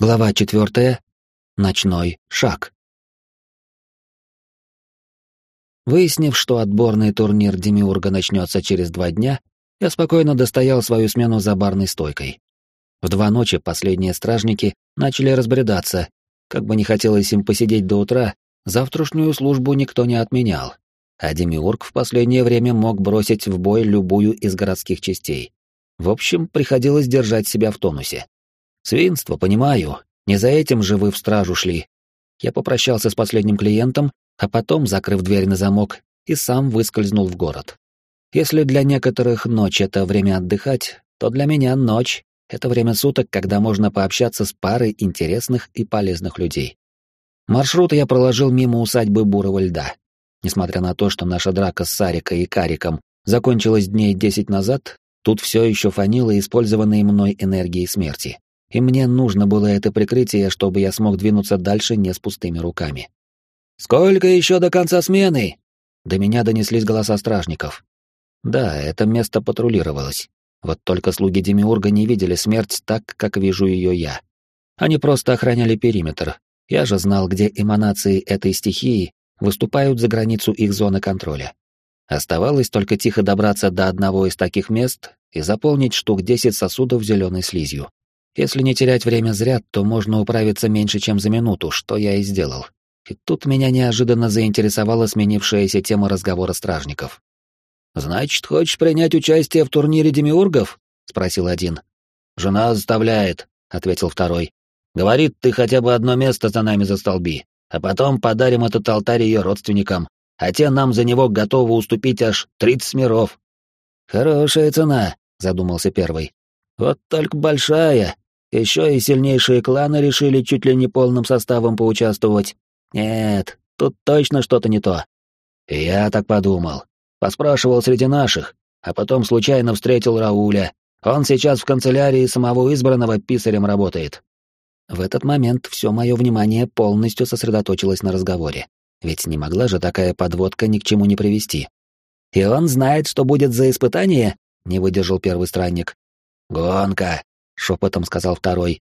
Глава четвертая. Ночной шаг. Выяснив, что отборный турнир Демиурга начнется через два дня, я спокойно достоял свою смену за барной стойкой. В два ночи последние стражники начали разбредаться. Как бы не хотелось им посидеть до утра, завтрашнюю службу никто не отменял. А Демиург в последнее время мог бросить в бой любую из городских частей. В общем, приходилось держать себя в тонусе. Свинство, понимаю. Не за этим же вы в стражу шли. Я попрощался с последним клиентом, а потом, закрыв дверь на замок, и сам выскользнул в город. Если для некоторых ночь — это время отдыхать, то для меня ночь — это время суток, когда можно пообщаться с парой интересных и полезных людей. Маршрут я проложил мимо усадьбы Бурого льда. Несмотря на то, что наша драка с Сарикой и Кариком закончилась дней десять назад, тут все еще фанило использованной мной энергией смерти и мне нужно было это прикрытие, чтобы я смог двинуться дальше не с пустыми руками. «Сколько еще до конца смены?» До меня донеслись голоса стражников. Да, это место патрулировалось. Вот только слуги Демиурга не видели смерть так, как вижу ее я. Они просто охраняли периметр. Я же знал, где эманации этой стихии выступают за границу их зоны контроля. Оставалось только тихо добраться до одного из таких мест и заполнить штук десять сосудов зеленой слизью. Если не терять время зря, то можно управиться меньше, чем за минуту, что я и сделал. И тут меня неожиданно заинтересовала сменившаяся тема разговора стражников. «Значит, хочешь принять участие в турнире демиургов?» — спросил один. «Жена заставляет», — ответил второй. «Говорит, ты хотя бы одно место за нами застолби, а потом подарим этот алтарь ее родственникам, а те нам за него готовы уступить аж тридцать миров». «Хорошая цена», — задумался первый. «Вот только большая, еще и сильнейшие кланы решили чуть ли не полным составом поучаствовать. Нет, тут точно что-то не то. Я так подумал. Поспрашивал среди наших, а потом случайно встретил Рауля. Он сейчас в канцелярии самого избранного писарем работает. В этот момент все мое внимание полностью сосредоточилось на разговоре. Ведь не могла же такая подводка ни к чему не привести. «И он знает, что будет за испытание?» — не выдержал первый странник. «Гонка!» Шепотом сказал второй.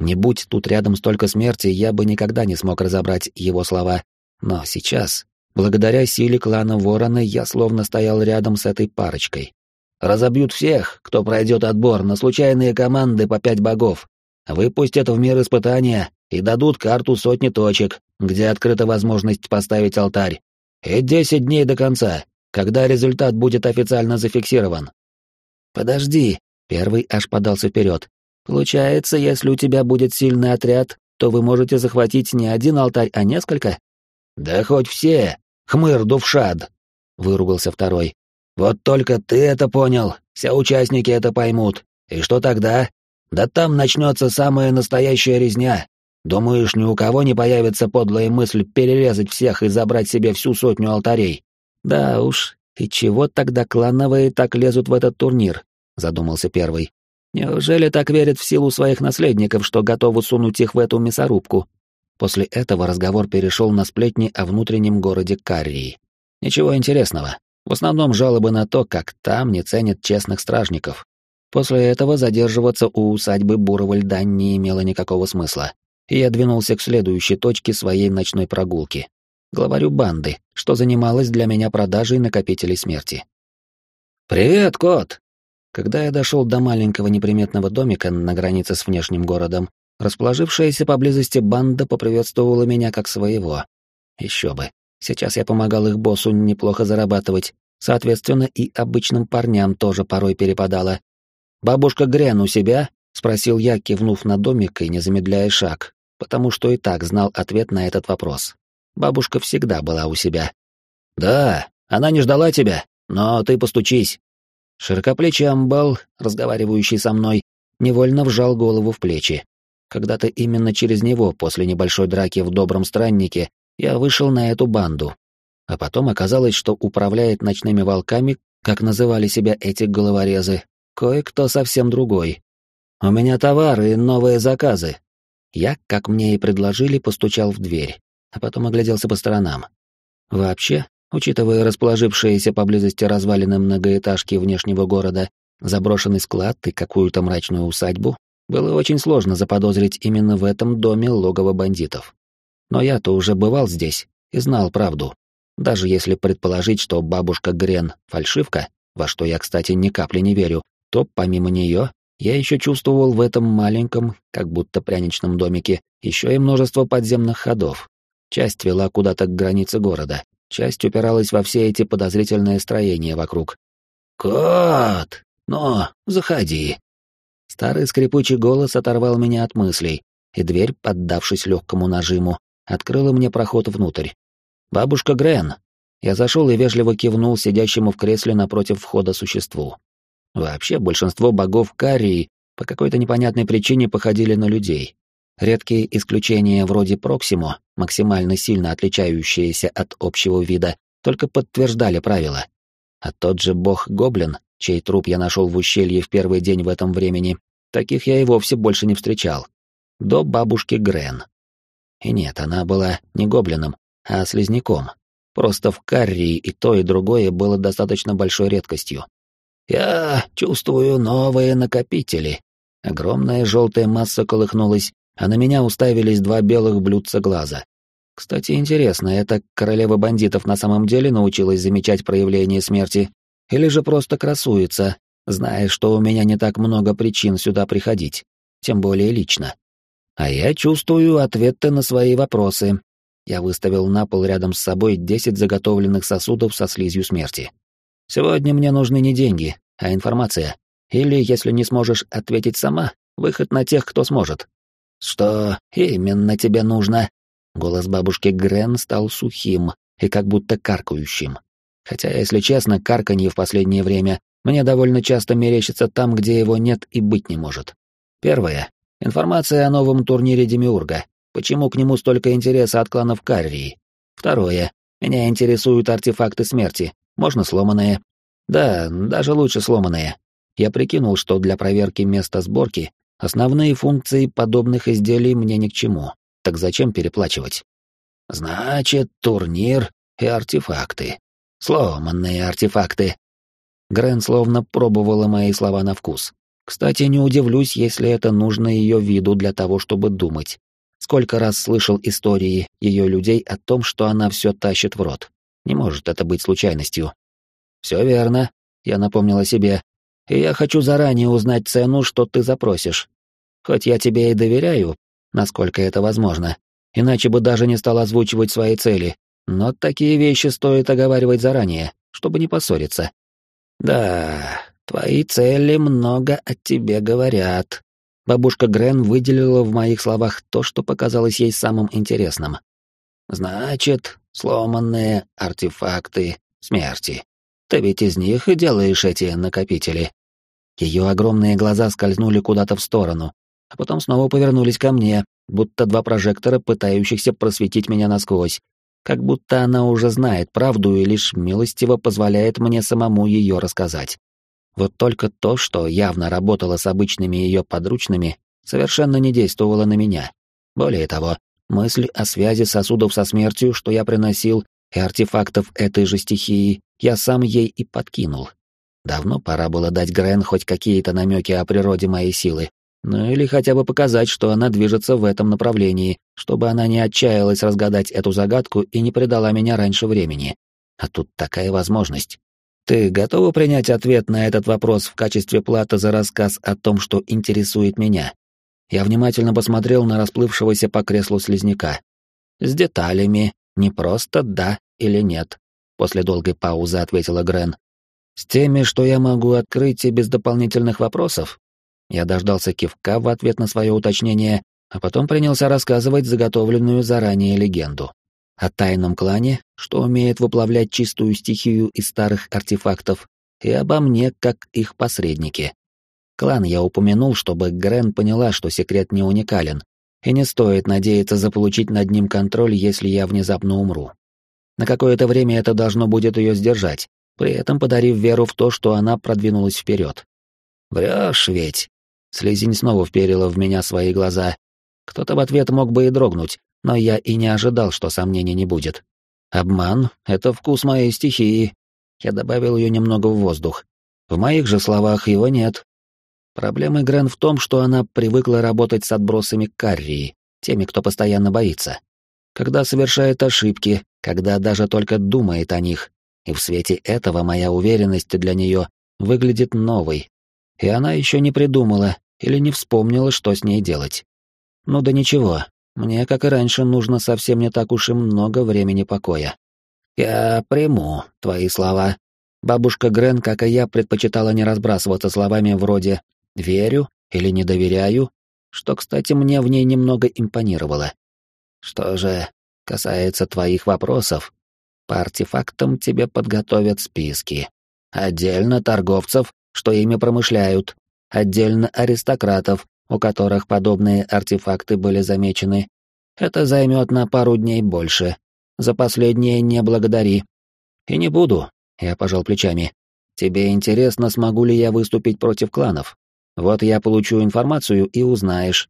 Не будь тут рядом столько смерти, я бы никогда не смог разобрать его слова. Но сейчас, благодаря силе клана Ворона, я словно стоял рядом с этой парочкой. Разобьют всех, кто пройдет отбор на случайные команды по пять богов. Выпустят в мир испытания и дадут карту сотни точек, где открыта возможность поставить алтарь. И десять дней до конца, когда результат будет официально зафиксирован. «Подожди», — первый аж подался вперед. Получается, если у тебя будет сильный отряд, то вы можете захватить не один алтарь, а несколько? Да хоть все. Хмыр Дувшад, выругался второй. Вот только ты это понял, все участники это поймут. И что тогда? Да там начнется самая настоящая резня. Думаешь, ни у кого не появится подлая мысль перерезать всех и забрать себе всю сотню алтарей? Да уж, и чего тогда клановые так лезут в этот турнир? Задумался первый. Неужели так верят в силу своих наследников, что готовы сунуть их в эту мясорубку? После этого разговор перешел на сплетни о внутреннем городе Каррии. Ничего интересного. В основном жалобы на то, как там не ценят честных стражников. После этого задерживаться у усадьбы Бурого льда не имело никакого смысла. Я двинулся к следующей точке своей ночной прогулки. Главарю банды, что занималась для меня продажей накопителей смерти. «Привет, кот!» Когда я дошел до маленького неприметного домика на границе с внешним городом, расположившаяся поблизости банда поприветствовала меня как своего. Еще бы. Сейчас я помогал их боссу неплохо зарабатывать, соответственно, и обычным парням тоже порой перепадало. «Бабушка Грен у себя?» — спросил я, кивнув на домик и не замедляя шаг, потому что и так знал ответ на этот вопрос. Бабушка всегда была у себя. «Да, она не ждала тебя, но ты постучись, Широкоплечий амбал, разговаривающий со мной, невольно вжал голову в плечи. Когда-то именно через него, после небольшой драки в Добром Страннике, я вышел на эту банду. А потом оказалось, что управляет ночными волками, как называли себя эти головорезы, кое-кто совсем другой. У меня товары и новые заказы. Я, как мне и предложили, постучал в дверь, а потом огляделся по сторонам. Вообще, Учитывая расположившиеся поблизости развалины многоэтажки внешнего города, заброшенный склад и какую-то мрачную усадьбу, Было очень сложно заподозрить именно в этом доме логово бандитов. Но я-то уже бывал здесь и знал правду. Даже если предположить, что бабушка Грен — фальшивка, во что я, кстати, ни капли не верю, то помимо нее я еще чувствовал в этом маленьком, как будто пряничном домике, еще и множество подземных ходов. Часть вела куда-то к границе города, часть упиралась во все эти подозрительные строения вокруг. «Кот! Ну, заходи!» Старый скрипучий голос оторвал меня от мыслей, и дверь, поддавшись легкому нажиму, открыла мне проход внутрь. «Бабушка Грен!» Я зашел и вежливо кивнул сидящему в кресле напротив входа существу. Вообще, большинство богов Карии по какой-то непонятной причине походили на людей. Редкие исключения вроде Проксимо, максимально сильно отличающиеся от общего вида, только подтверждали правила. А тот же бог-гоблин, чей труп я нашел в ущелье в первый день в этом времени, таких я и вовсе больше не встречал. До бабушки Грен. И нет, она была не гоблином, а слизняком. Просто в Каррии и то, и другое было достаточно большой редкостью. «Я чувствую новые накопители». Огромная желтая масса колыхнулась, а на меня уставились два белых блюдца глаза. Кстати, интересно, это королева бандитов на самом деле научилась замечать проявление смерти, или же просто красуется, зная, что у меня не так много причин сюда приходить, тем более лично. А я чувствую ответы на свои вопросы. Я выставил на пол рядом с собой десять заготовленных сосудов со слизью смерти. Сегодня мне нужны не деньги, а информация. Или, если не сможешь ответить сама, выход на тех, кто сможет. «Что именно тебе нужно?» Голос бабушки Грен стал сухим и как будто каркающим. Хотя, если честно, карканье в последнее время мне довольно часто мерещится там, где его нет и быть не может. Первое. Информация о новом турнире Демиурга. Почему к нему столько интереса от кланов Каррии? Второе. Меня интересуют артефакты смерти. Можно сломанные. Да, даже лучше сломанные. Я прикинул, что для проверки места сборки Основные функции подобных изделий мне ни к чему. Так зачем переплачивать? Значит, турнир и артефакты. Сломанные артефакты. Грен словно пробовала мои слова на вкус. Кстати, не удивлюсь, если это нужно ее виду для того, чтобы думать. Сколько раз слышал истории ее людей о том, что она все тащит в рот. Не может это быть случайностью. Все верно, я напомнила себе, и я хочу заранее узнать цену, что ты запросишь. Хоть я тебе и доверяю, насколько это возможно, иначе бы даже не стал озвучивать свои цели, но такие вещи стоит оговаривать заранее, чтобы не поссориться. Да, твои цели много о тебе говорят. Бабушка Грен выделила в моих словах то, что показалось ей самым интересным. Значит, сломанные артефакты смерти. Ты ведь из них и делаешь эти накопители. Ее огромные глаза скользнули куда-то в сторону, а потом снова повернулись ко мне, будто два прожектора, пытающихся просветить меня насквозь. Как будто она уже знает правду и лишь милостиво позволяет мне самому ее рассказать. Вот только то, что явно работало с обычными ее подручными, совершенно не действовало на меня. Более того, мысль о связи сосудов со смертью, что я приносил, и артефактов этой же стихии, я сам ей и подкинул. Давно пора было дать Грен хоть какие-то намеки о природе моей силы, ну или хотя бы показать, что она движется в этом направлении, чтобы она не отчаялась разгадать эту загадку и не предала меня раньше времени. А тут такая возможность. Ты готова принять ответ на этот вопрос в качестве платы за рассказ о том, что интересует меня? Я внимательно посмотрел на расплывшегося по креслу слизняка. С деталями, не просто да или нет. После долгой паузы ответила Грен. С теми, что я могу открыть и без дополнительных вопросов? Я дождался кивка в ответ на свое уточнение, а потом принялся рассказывать заготовленную заранее легенду. О тайном клане, что умеет выплавлять чистую стихию из старых артефактов, и обо мне как их посреднике. Клан я упомянул, чтобы Грен поняла, что секрет не уникален, и не стоит надеяться заполучить над ним контроль, если я внезапно умру. На какое-то время это должно будет ее сдержать, при этом подарив веру в то, что она продвинулась вперед. «Врешь ведь?» Слизень снова вперила в меня свои глаза. Кто-то в ответ мог бы и дрогнуть, но я и не ожидал, что сомнений не будет. Обман — это вкус моей стихии. Я добавил ее немного в воздух. В моих же словах его нет. Проблема Грен в том, что она привыкла работать с отбросами каррии, теми, кто постоянно боится. Когда совершает ошибки, когда даже только думает о них. И в свете этого моя уверенность для нее выглядит новой. И она еще не придумала или не вспомнила, что с ней делать. Ну да ничего, мне, как и раньше, нужно совсем не так уж и много времени покоя. Я приму твои слова. Бабушка Грен, как и я, предпочитала не разбрасываться словами вроде «верю» или «не доверяю», что, кстати, мне в ней немного импонировало. Что же касается твоих вопросов, по артефактам тебе подготовят списки. Отдельно торговцев, что ими промышляют, отдельно аристократов, у которых подобные артефакты были замечены. Это займет на пару дней больше. За последнее не благодари. И не буду, я пожал плечами. Тебе интересно, смогу ли я выступить против кланов? Вот я получу информацию и узнаешь.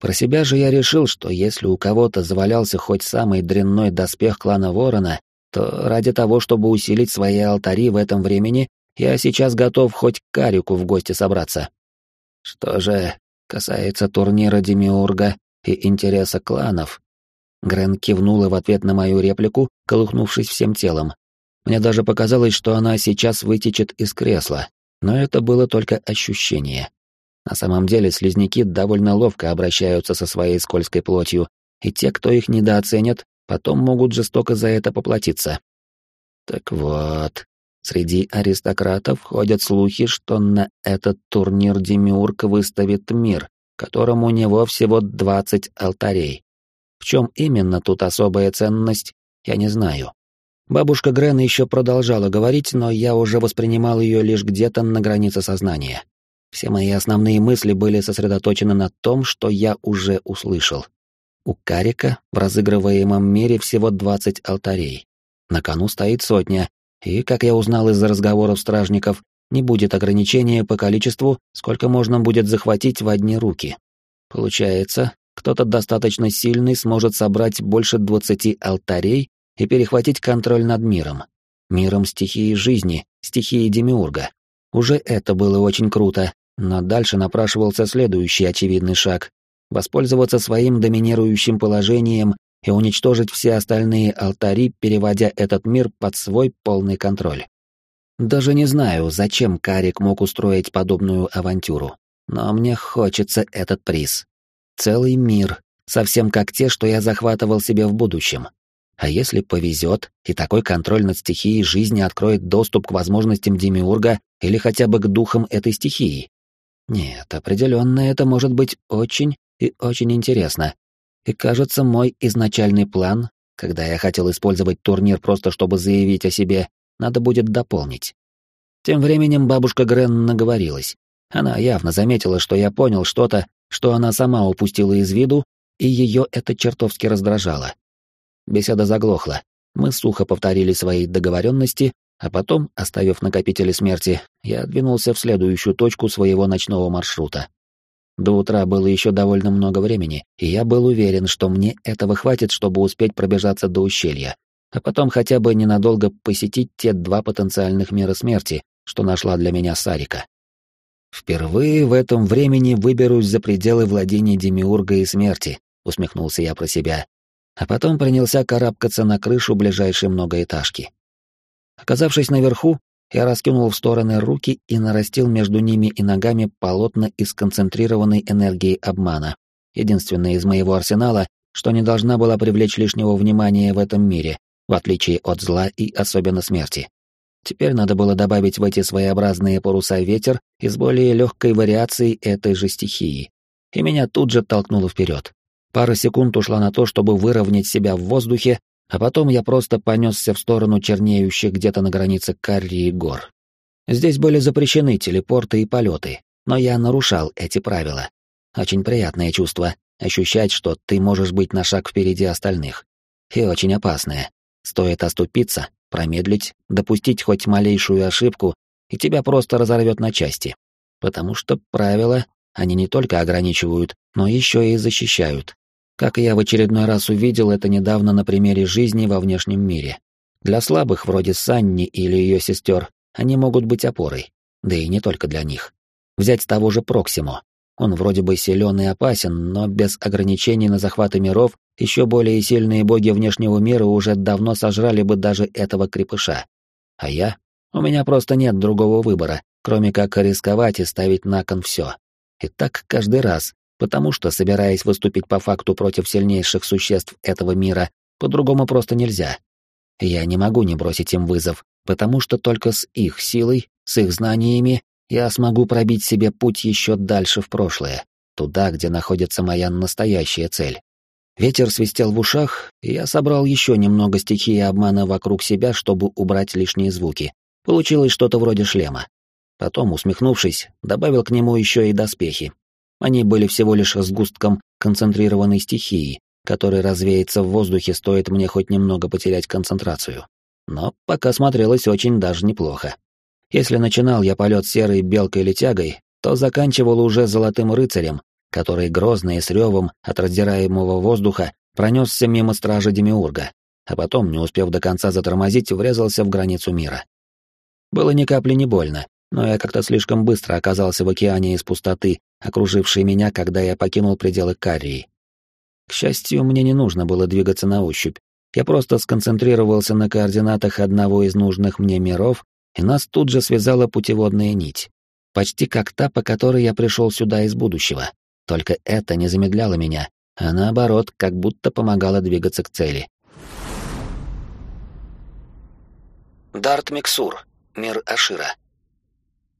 Про себя же я решил, что если у кого-то завалялся хоть самый дрянной доспех клана Ворона, то ради того, чтобы усилить свои алтари в этом времени, я сейчас готов хоть к Карику в гости собраться. Что же касается турнира Демиурга и интереса кланов, Грен кивнула в ответ на мою реплику, колыхнувшись всем телом. Мне даже показалось, что она сейчас вытечет из кресла, но это было только ощущение. На самом деле слизняки довольно ловко обращаются со своей скользкой плотью, и те, кто их недооценят, потом могут жестоко за это поплатиться. Так вот, среди аристократов ходят слухи, что на этот турнир Демиург выставит мир, которому у него всего двадцать алтарей. В чем именно тут особая ценность, я не знаю. Бабушка Грен еще продолжала говорить, но я уже воспринимал ее лишь где-то на границе сознания. Все мои основные мысли были сосредоточены на том, что я уже услышал. У Карика в разыгрываемом мире всего 20 алтарей. На кону стоит сотня, и, как я узнал из разговоров стражников, не будет ограничения по количеству, сколько можно будет захватить в одни руки. Получается, кто-то достаточно сильный сможет собрать больше 20 алтарей и перехватить контроль над миром. Миром стихии жизни, стихии Демиурга. Уже это было очень круто, но дальше напрашивался следующий очевидный шаг — воспользоваться своим доминирующим положением и уничтожить все остальные алтари, переводя этот мир под свой полный контроль. Даже не знаю, зачем Карик мог устроить подобную авантюру, но мне хочется этот приз. Целый мир, совсем как те, что я захватывал себе в будущем. А если повезет, и такой контроль над стихией жизни откроет доступ к возможностям Демиурга или хотя бы к духам этой стихии? Нет, определенно это может быть очень и очень интересно. И кажется, мой изначальный план, когда я хотел использовать турнир просто чтобы заявить о себе, надо будет дополнить. Тем временем бабушка Грен наговорилась. Она явно заметила, что я понял что-то, что она сама упустила из виду, и ее это чертовски раздражало. Беседа заглохла. Мы сухо повторили свои договоренности, а потом, оставив накопители смерти, я двинулся в следующую точку своего ночного маршрута. До утра было еще довольно много времени, и я был уверен, что мне этого хватит, чтобы успеть пробежаться до ущелья, а потом хотя бы ненадолго посетить те два потенциальных мира смерти, что нашла для меня Сарика. Впервые в этом времени выберусь за пределы владения Демиурга и смерти, усмехнулся я про себя, а потом принялся карабкаться на крышу ближайшей многоэтажки. Оказавшись наверху, я раскинул в стороны руки и нарастил между ними и ногами полотна из концентрированной энергии обмана. Единственное из моего арсенала, что не должна была привлечь лишнего внимания в этом мире, в отличие от зла и особенно смерти. Теперь надо было добавить в эти своеобразные паруса ветер из более легкой вариацией этой же стихии. И меня тут же толкнуло вперед. Пара секунд ушла на то, чтобы выровнять себя в воздухе, а потом я просто понесся в сторону чернеющих где-то на границе Каррии гор. Здесь были запрещены телепорты и полеты, но я нарушал эти правила. Очень приятное чувство — ощущать, что ты можешь быть на шаг впереди остальных. И очень опасное. Стоит оступиться, промедлить, допустить хоть малейшую ошибку, и тебя просто разорвет на части. Потому что правила, они не только ограничивают, но еще и защищают. Как я в очередной раз увидел это недавно на примере жизни во внешнем мире. Для слабых, вроде Санни или ее сестер, они могут быть опорой. Да и не только для них. Взять того же Проксиму. Он вроде бы силен и опасен, но без ограничений на захваты миров еще более сильные боги внешнего мира уже давно сожрали бы даже этого крепыша. А я? У меня просто нет другого выбора, кроме как рисковать и ставить на кон все. И так каждый раз, потому что, собираясь выступить по факту против сильнейших существ этого мира, по-другому просто нельзя. Я не могу не бросить им вызов, потому что только с их силой, с их знаниями, я смогу пробить себе путь еще дальше в прошлое, туда, где находится моя настоящая цель. Ветер свистел в ушах, и я собрал еще немного стихии обмана вокруг себя, чтобы убрать лишние звуки. Получилось что-то вроде шлема. Потом, усмехнувшись, добавил к нему еще и доспехи. Они были всего лишь сгустком концентрированной стихии, которая развеется в воздухе, стоит мне хоть немного потерять концентрацию. Но пока смотрелось очень даже неплохо. Если начинал я полет серой белкой или тягой, то заканчивал уже золотым рыцарем, который грозно и с ревом от раздираемого воздуха пронесся мимо стражи Демиурга, а потом, не успев до конца затормозить, врезался в границу мира. Было ни капли не больно, но я как-то слишком быстро оказался в океане из пустоты, окружившей меня, когда я покинул пределы Каррии. К счастью, мне не нужно было двигаться на ощупь. Я просто сконцентрировался на координатах одного из нужных мне миров, и нас тут же связала путеводная нить. Почти как та, по которой я пришел сюда из будущего. Только это не замедляло меня, а наоборот, как будто помогало двигаться к цели. Дарт Миксур, мир Ашира.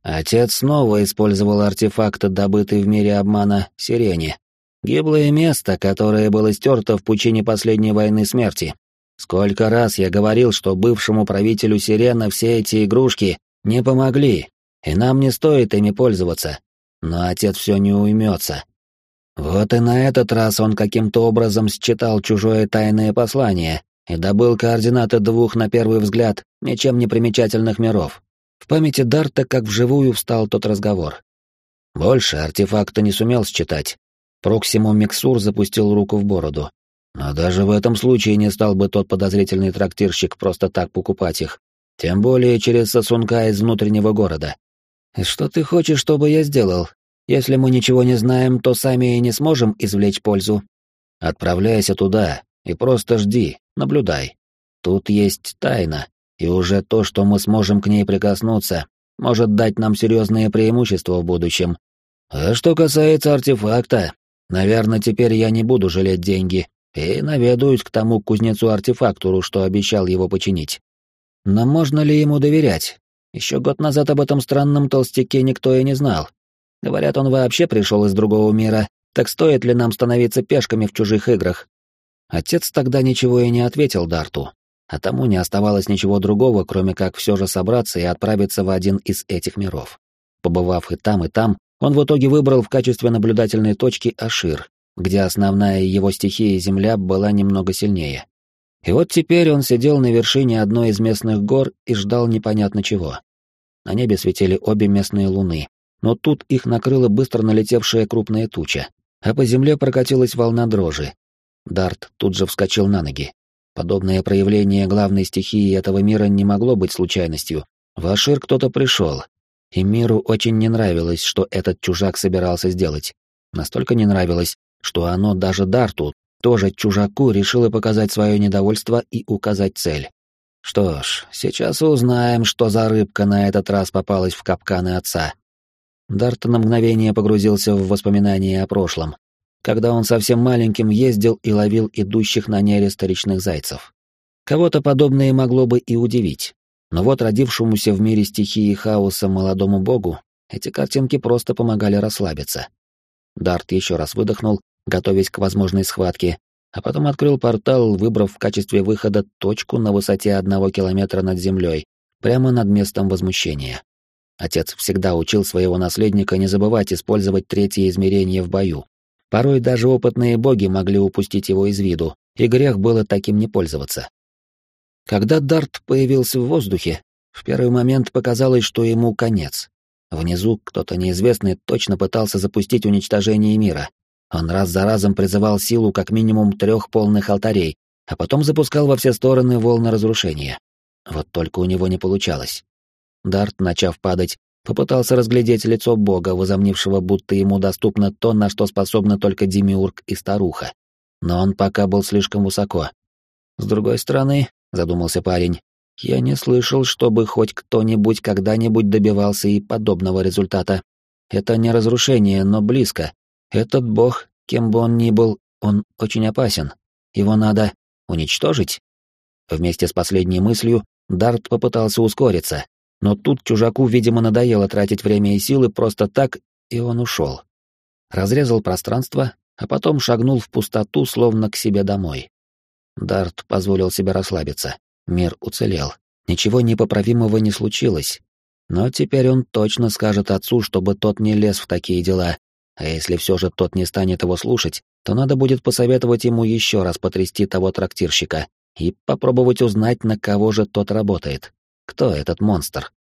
Отец снова использовал артефакт, добытый в мире обмана, Сирени, Гиблое место, которое было стерто в пучине последней войны смерти. Сколько раз я говорил, что бывшему правителю Сирена все эти игрушки не помогли, и нам не стоит ими пользоваться. Но отец все не уймется. Вот и на этот раз он каким-то образом считал чужое тайное послание и добыл координаты двух, на первый взгляд, ничем не примечательных миров. В памяти Дарта как вживую встал тот разговор. Больше артефакта не сумел считать, Проксимум Миксур запустил руку в бороду. Но даже в этом случае не стал бы тот подозрительный трактирщик просто так покупать их. Тем более через сосунка из внутреннего города. И что ты хочешь, чтобы я сделал? Если мы ничего не знаем, то сами и не сможем извлечь пользу. Отправляйся туда и просто жди, наблюдай. Тут есть тайна, и уже то, что мы сможем к ней прикоснуться, может дать нам серьезные преимущества в будущем. А что касается артефакта, Наверное, теперь я не буду жалеть деньги и наведаюсь к тому кузнецу-артефактору, что обещал его починить. Но можно ли ему доверять? Еще год назад об этом странном толстяке никто и не знал. Говорят, он вообще пришел из другого мира, так стоит ли нам становиться пешками в чужих играх? Отец тогда ничего и не ответил Дарту, а тому не оставалось ничего другого, кроме как все же собраться и отправиться в один из этих миров. Побывав и там, и там, он в итоге выбрал в качестве наблюдательной точки Ашир, где основная его стихия Земля была немного сильнее. И вот теперь он сидел на вершине одной из местных гор и ждал непонятно чего. На небе светили обе местные луны, но тут их накрыла быстро налетевшая крупная туча, а по земле прокатилась волна дрожи. Дарт тут же вскочил на ноги. Подобное проявление главной стихии этого мира не могло быть случайностью. В Ашир кто-то пришел, и миру очень не нравилось, что этот чужак собирался сделать. Настолько не нравилось, что оно даже Дарту, тоже чужаку, решило показать свое недовольство и указать цель. Что ж, сейчас узнаем, что за рыбка на этот раз попалась в капканы отца. Дарт на мгновение погрузился в воспоминания о прошлом, когда он совсем маленьким ездил и ловил идущих на нерест речных зайцев. Кого-то подобное могло бы и удивить. Но вот родившемуся в мире стихии хаоса молодому богу эти картинки просто помогали расслабиться. Дарт еще раз выдохнул, готовясь к возможной схватке, а потом открыл портал, выбрав в качестве выхода точку на высоте одного километра над землей, прямо над местом возмущения. Отец всегда учил своего наследника не забывать использовать третье измерение в бою. Порой даже опытные боги могли упустить его из виду, и грех было таким не пользоваться. Когда Дарт появился в воздухе, в первый момент показалось, что ему конец. Внизу кто-то неизвестный точно пытался запустить уничтожение мира. Он раз за разом призывал силу как минимум трех полных алтарей, а потом запускал во все стороны волны разрушения. Вот только у него не получалось. Дарт, начав падать, Попытался разглядеть лицо бога, возомнившего, будто ему доступно то, на что способны только Демиург и старуха. Но он пока был слишком высоко. С другой стороны, задумался парень, я не слышал, чтобы хоть кто-нибудь когда-нибудь добивался и подобного результата. Это не разрушение, но близко. Этот бог, кем бы он ни был, он очень опасен. Его надо уничтожить. Вместе с последней мыслью Дарт попытался ускориться, но тут чужаку, видимо, надоело тратить время и силы просто так, и он ушел. Разрезал пространство, а потом шагнул в пустоту, словно к себе домой. Дарт позволил себе расслабиться. Мир уцелел. Ничего непоправимого не случилось. Но теперь он точно скажет отцу, чтобы тот не лез в такие дела. А если все же тот не станет его слушать, то надо будет посоветовать ему еще раз потрясти того трактирщика и попробовать узнать, на кого же тот работает. Кто этот монстр?